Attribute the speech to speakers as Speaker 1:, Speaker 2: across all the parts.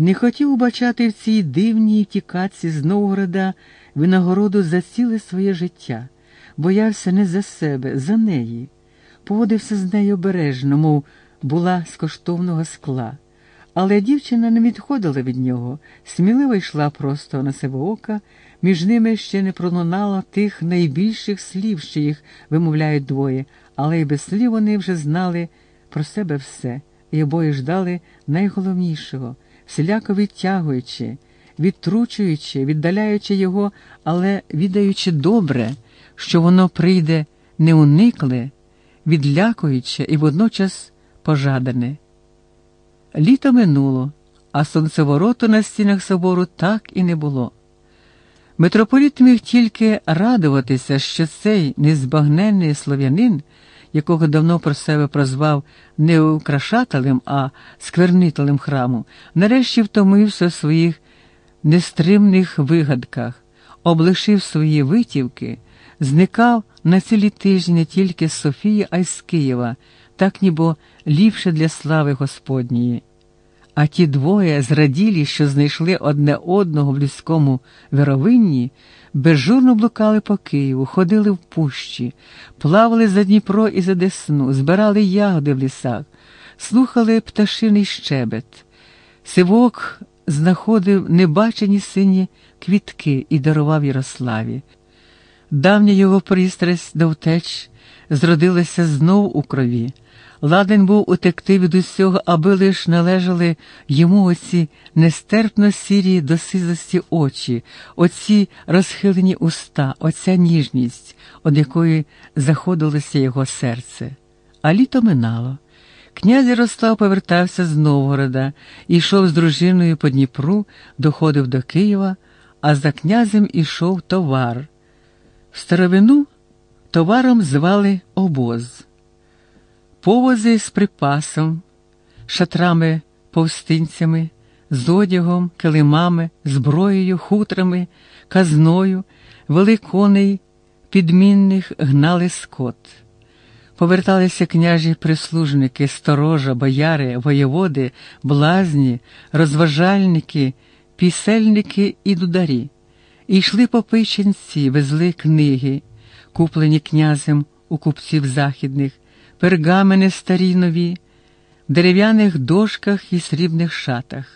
Speaker 1: Не хотів убачати в цій дивній втікаці з Новгорода винагороду за ціле своє життя, боявся не за себе, за неї, поводився з нею обережно, мов була з коштовного скла. Але дівчина не відходила від нього, сміливо йшла просто на себе ока, між ними ще не пролунало тих найбільших слів, що їх вимовляють двоє, але й без слів вони вже знали про себе все, і обоє ждали найголовнішого, всіляко відтягуючи, відтручуючи, віддаляючи його, але віддаючи добре, що воно прийде неуникле, відлякуючи і водночас пожадане. Літо минуло, а сонцевороту на стінах собору так і не було. Митрополіт міг тільки радуватися, що цей незбагненний слов'янин, якого давно про себе прозвав не украшателем, а сквернителем храму, нарешті втомився в своїх нестримних вигадках, облишив свої витівки, зникав на цілі тижні не тільки з Софії, а й з Києва, так ніби ліпше для слави Господньої. А ті двоє зраділі, що знайшли одне одного в людському віровинні, безжурно блукали по Києву, ходили в пущі, плавали за Дніпро і за Десну, збирали ягоди в лісах, слухали пташиний щебет. Сивок знаходив небачені сині квітки і дарував Ярославі. Давня його пристрасть до втеч зродилася знов у крові. Ладен був утекти від усього, аби лиш належали йому оці нестерпно сірі до сизості очі, оці розхилені уста, оця ніжність, од якої заходилося його серце. А літо минало. Князь Ярослав повертався з Новгорода, йшов з дружиною по Дніпру, доходив до Києва, а за князем ішов товар. В старовину товаром звали обоз повози з припасом, шатрами, повстинцями, з одягом, килимами, зброєю, хутрами, казною, великоней, підмінних гнали скот. Поверталися княжі прислужники, сторожа, бояри, воєводи, блазні, розважальники, пісельники і дударі. І йшли попиченці, везли книги, куплені князем у купців західних пергамени старі нові, в дерев'яних дошках і срібних шатах.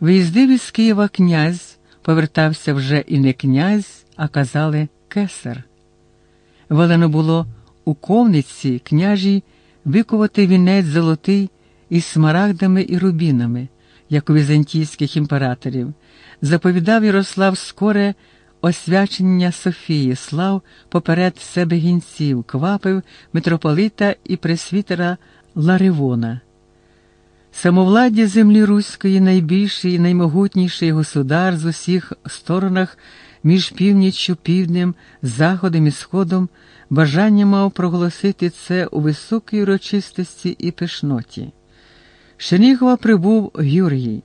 Speaker 1: Виїздив із Києва князь, повертався вже і не князь, а казали кесар. Велено було у ковниці княжі викувати вінець золотий із смарагдами і рубінами, як у візантійських імператорів. Заповідав Ярослав скоре освячення Софії, слав поперед себе гінців, квапив митрополита і пресвітера Ларивона. Самовладдя землі Руської найбільший і наймогутніший государ з усіх сторонах між північчю, півднем, заходом і сходом бажання мав проголосити це у високій урочистості і пишноті. Чернігова прибув Юрій.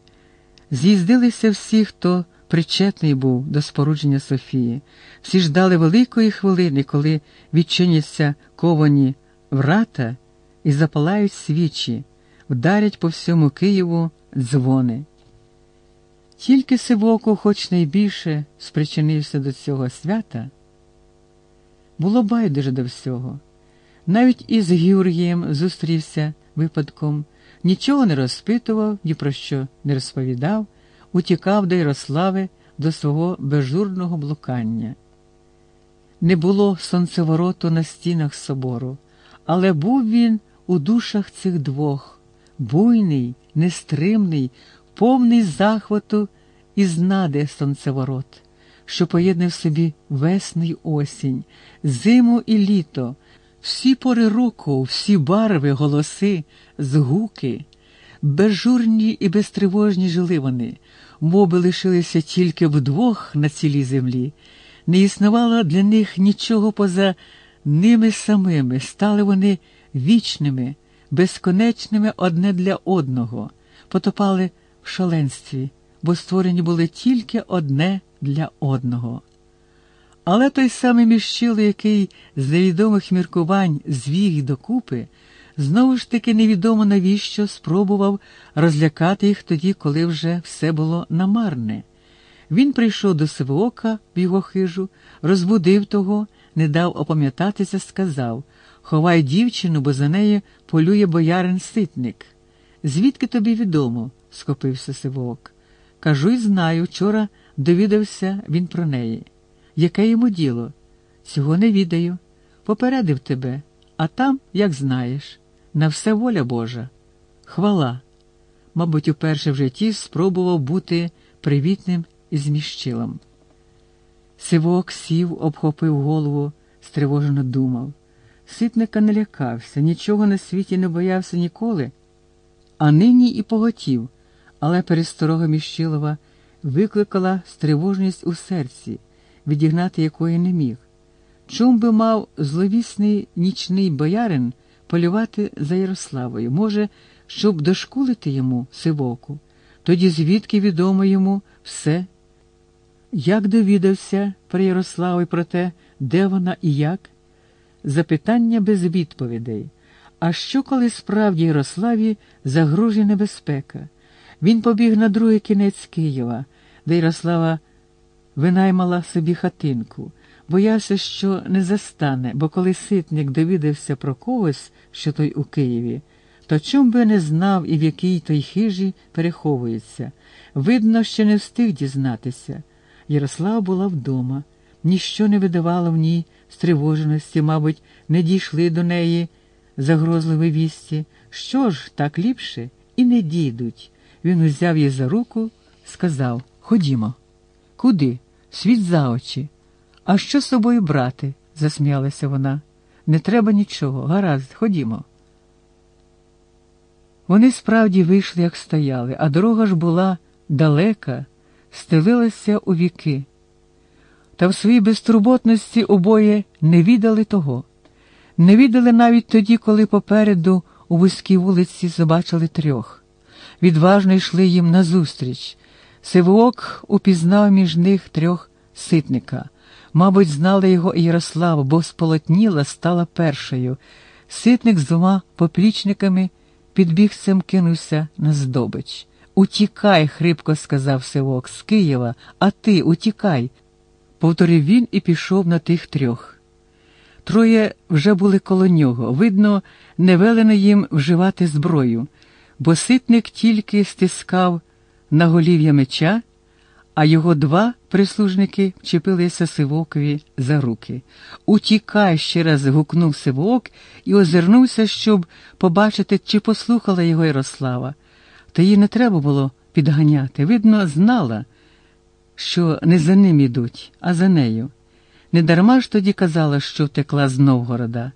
Speaker 1: З'їздилися всі, хто причетний був до спорудження Софії. Всі ждали великої хвилини, коли відчиняться ковані врата і запалають свічі, вдарять по всьому Києву дзвони. Тільки Сивоку, хоч найбільше спричинився до цього свята, було байдуже до всього. Навіть із Георгієм зустрівся випадком, нічого не розпитував, ні про що не розповідав утікав до Ярослави до свого безжурного блукання. Не було сонцевороту на стінах собору, але був він у душах цих двох, буйний, нестримний, повний захвату і знаде сонцеворот, що поєднав собі весну й осінь, зиму і літо, всі пори року, всі барви, голоси, згуки, безжурні і безтривожні жили вони моби лишилися тільки вдвох на цілій землі, не існувало для них нічого поза ними самими, стали вони вічними, безконечними одне для одного, потопали в шаленстві, бо створені були тільки одне для одного. Але той самий міщило, який з невідомих міркувань звіг докупи, Знову ж таки невідомо навіщо спробував розлякати їх тоді, коли вже все було намарне. Він прийшов до Сивоока в його хижу, розбудив того, не дав опам'ятатися, сказав Ховай дівчину, бо за нею полює боярин ситник. Звідки тобі відомо? схопився Сивоок. Кажу й знаю, вчора довідався він про неї. Яке йому діло? Цього не відаю. Попередив тебе, а там, як знаєш, на все воля Божа. Хвала. Мабуть, уперше в житті спробував бути привітним і зміщилом. Сивок сів, обхопив голову, стривожено думав. Ситника не лякався, нічого на світі не боявся ніколи, а нині і поготів, але пересторога Міщилова викликала стривожність у серці, відігнати якої не міг. Чом би мав зловісний нічний боярин полювати за Ярославою? Може, щоб дошкулити йому сивоку? Тоді звідки відомо йому все? Як довідався про Ярославу про те, де вона і як? Запитання без відповідей. А що, коли справді Ярославі загрожує небезпека? Він побіг на другий кінець Києва, де Ярослава винаймала собі хатинку, боявся, що не застане, бо коли ситник довідався про когось, що той у Києві, то чом би не знав і в якій той хижі переховується. Видно, що не встиг дізнатися. Ярослава була вдома, ніщо не видавало в ній стривоженості, мабуть, не дійшли до неї загрозливі вісті. Що ж, так ліпше, і не дійдуть. Він узяв її за руку, сказав Ходімо. Куди? Світ за очі. А що з собою брати? засміялася вона. Не треба нічого. Гаразд, ходімо. Вони справді вийшли, як стояли, а дорога ж була далека, стелилася у віки. Та в своїй безтурботності обоє не віддали того. Не віддали навіть тоді, коли попереду у вузькій вулиці побачили трьох. Відважно йшли їм назустріч. Сивоок упізнав між них трьох ситника. Мабуть, знала його Ярослава, бо сполотніла стала першою. Ситник з двома поплічниками підбігцем кинувся на здобич. Утікай, хрипко сказав Сивок, з Києва, а ти утікай, повторив він і пішов на тих трьох. Троє вже були коло нього. Видно, не велено їм вживати зброю, бо ситник тільки стискав на голів'я меча, а його два прислужники вчепилися Сивокові за руки. Утікай, ще раз гукнув Сивок і озирнувся, щоб побачити, чи послухала його Ярослава. Та їй не треба було підганяти. Видно, знала, що не за ним ідуть, а за нею. Недарма ж тоді казала, що втекла з Новгорода.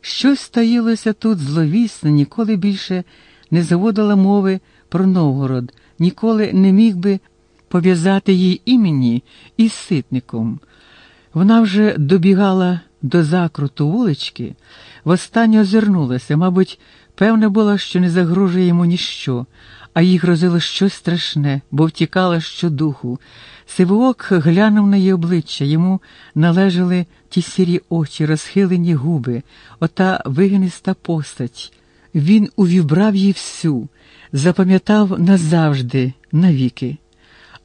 Speaker 1: Щось стаїлося тут зловісне, ніколи більше не заводила мови про Новгород, ніколи не міг би пов'язати їй імені із ситником. Вона вже добігала до закруту вулички, востаннє озирнулася, мабуть, певна була, що не загрожує йому ніщо, а їй грозило щось страшне, бо втікала щодуху. Сивоок глянув на її обличчя, йому належали ті сірі очі, розхилені губи, ота вигниста постать. Він увібрав її всю, запам'ятав назавжди, навіки.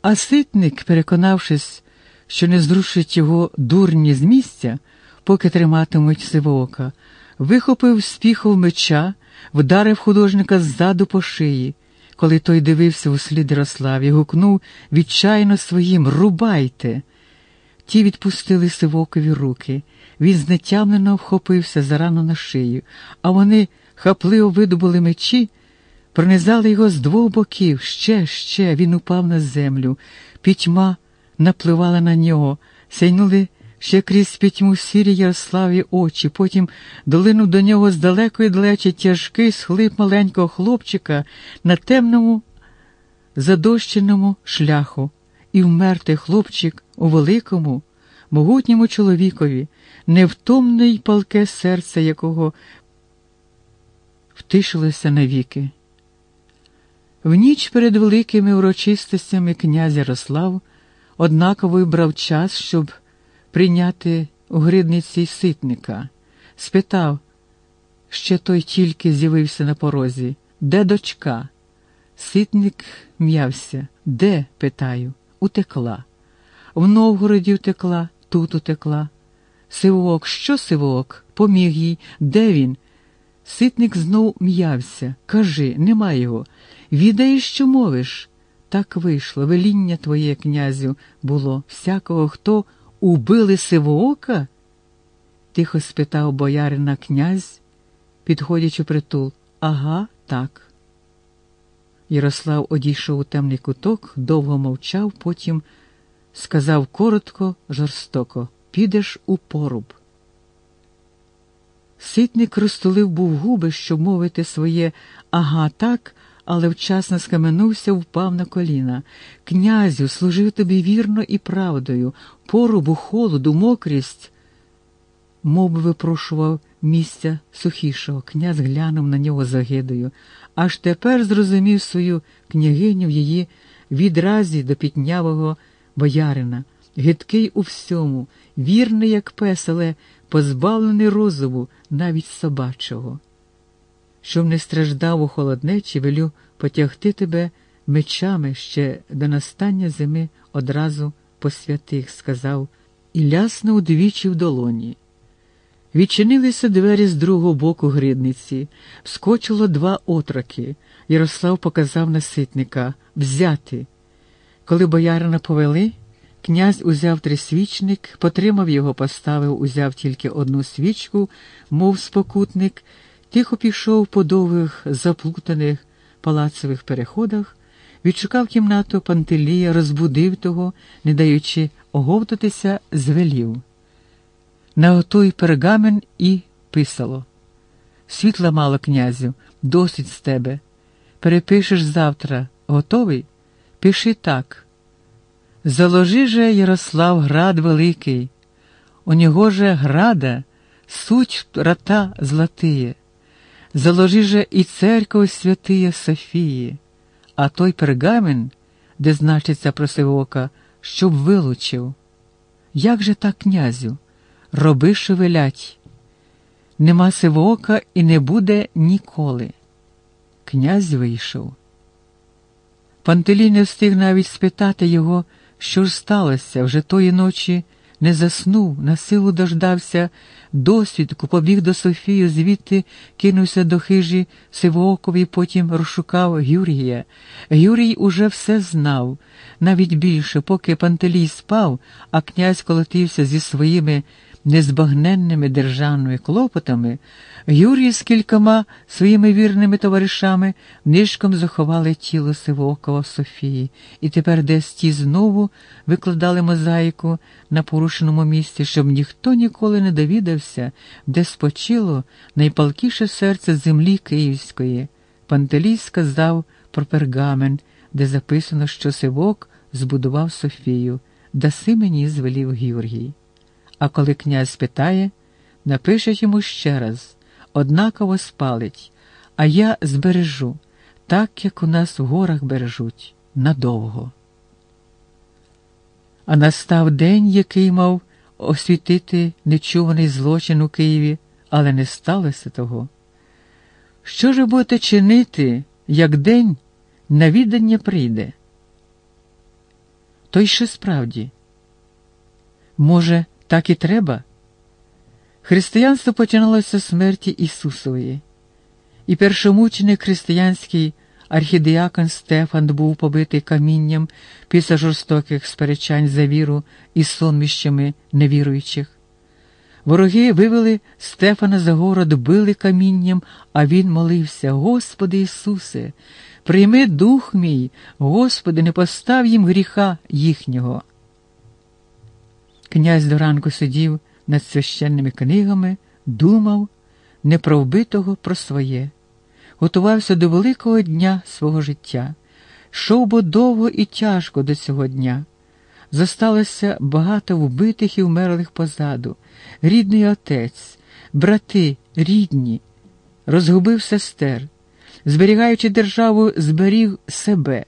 Speaker 1: А ситник, переконавшись, що не зрушить його дурні з місця, поки триматимуть сивоока, вихопив з піхов меча, вдарив художника ззаду по шиї. Коли той дивився у слід Ярославі, гукнув відчайно своїм Рубайте. Ті відпустили сивокові руки. Він знетямлено вхопився за рану на шию, а вони хапливо видобули мечі, пронизали його з двох боків. Ще, ще він упав на землю. Пітьма напливала на нього, сяйнули ще крізь пітьму сірі Ярославі очі, потім долинув до нього з далекої далечі тяжкий схлип маленького хлопчика на темному, задощеному шляху, і вмертий хлопчик у великому, могутньому чоловікові, невтомне й палке серце якого втишилося навіки. В ніч перед великими урочистостями князь Ярослав однаково вибрав час, щоб прийняти у гридниці ситника, спитав, ще той тільки з'явився на порозі. Де дочка? Ситник м'явся. Де? питаю. Утекла. В Новгороді втекла, тут утекла. Сивок, що сивок? Поміг їй. Де він? Ситник знов м'явся. Кажи, нема його. Відаєш, що мовиш? Так вийшло. Веління твоє, князю, було всякого, хто убили сивоока? Тихо спитав боярина князь, підходячи притул. Ага, так. Ярослав одійшов у темний куток, довго мовчав, потім сказав коротко, жорстоко підеш у поруб. Ситник розтулив був губи, щоб мовити своє ага так, але вчасно скаменувся, впав на коліна. Князю, служив тобі вірно і правдою, порубу, холоду, мокрість. Мов випрошував місця сухішого. Князь глянув на нього загидою, аж тепер зрозумів свою княгиню в її відразі до пітнявого боярина, гидкий у всьому, вірний, як пес, але позбавлений розуму, навіть собачого. Щоб не страждав у холоднечі, велю потягти тебе мечами ще до настання зими одразу по святих, сказав, і лясно удвічі в долоні. Відчинилися двері з другого боку гридниці, вскочило два отроки. Ярослав показав на ситника взяти. Коли боярина повели, князь узяв трисвічник, потримав його, поставив, узяв тільки одну свічку, мов спокутник, тихо пішов по довгих заплутаних палацових переходах, відшукав кімнату Пантелія, розбудив того, не даючи оговтатися, звелів. На отой пергамен і писало. Світла мало, князю, досить з тебе. Перепишеш завтра. Готовий? Пиши так. Заложи же Ярослав град великий, у нього же града, суть рата златые. Заложи же і церковь святия Софії, а той пергамен, де значиться про Сивока, щоб вилучив. Як же так, князю? Роби, що велять. Нема Сивока і не буде ніколи. Князь вийшов. Пантелій не встиг навіть спитати його, що ж сталося, вже тої ночі не заснув, на силу дождався. Досвідку, побіг до Софії, звідти кинувся до хижі Сивоокові, потім розшукав Юрія. Юрій уже все знав, навіть більше, поки Пантелій спав, а князь колотився зі своїми незбагненними державними клопотами, Юрій з кількома своїми вірними товаришами нишком заховали тіло Сивокова Софії, і тепер десь ті знову викладали мозаїку на порушеному місці, щоб ніхто ніколи не довідався, де спочило найпалкіше серце землі Київської. Пантелій сказав про пергамен, де записано, що Сивок збудував Софію, даси мені звелів Георгій. А коли князь спитає, напишуть йому ще раз, однаково спалить, а я збережу, так як у нас в горах бережуть, надовго. А настав день, який мав освітити нечуваний злочин у Києві, але не сталося того. Що ж будете чинити, як день навідання прийде? То й що справді? Може, так і треба? Християнство починалося з смерті Ісусової, і першомученик християнський архідіакон Стефан був побитий камінням після жорстоких сперечань за віру і сонміщами невіруючих. Вороги вивели Стефана за город, били камінням, а він молився: Господи Ісусе, прийми дух мій, Господи, не постав їм гріха їхнього. Князь до ранку сидів над священними книгами, думав не про вбитого, про своє, готувався до великого дня свого життя, йшов бо довго і тяжко до цього дня. Зосталося багато вбитих і вмерлих позаду, рідний отець, брати, рідні, розгубив сестер, зберігаючи державу, зберіг себе.